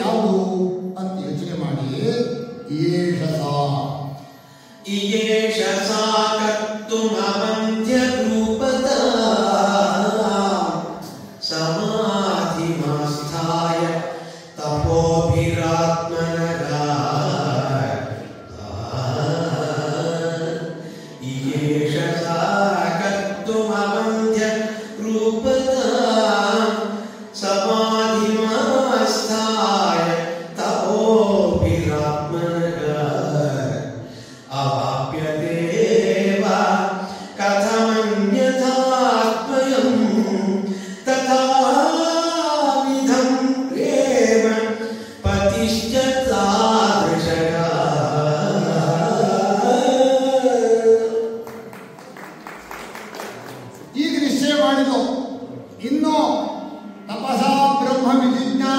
ಯಾವುದು ಅಂತ ಯೋಚನೆ ಮಾಡಿ ಏಷಸ ಇಯೇಷಸ ಕತ್ತು ಮವಂತ್ಯ ರೂಪದ ಸಮಾಧಿ ಮಾಸ್ಥಾಯ ತಪೋಭಿರಾತ್ಮನಗ ಇಯೇಷಸ ಕತ್ತು ಮವಂತ್ಯ ರೂಪದ ಸಮಾಧಿ ಈಗ ನಿಶ್ಚಯ ಮಾಡಿದ್ದು ಇನ್ನೂ ತಪಸಾ ಬ್ರಹ್ಮವಿಧಿ